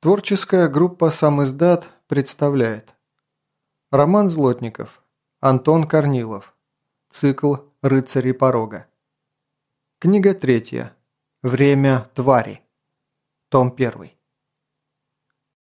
Творческая группа «Сам издат» представляет. Роман Злотников Антон Корнилов. Цикл «Рыцари порога» Книга третья. Время твари Том первый.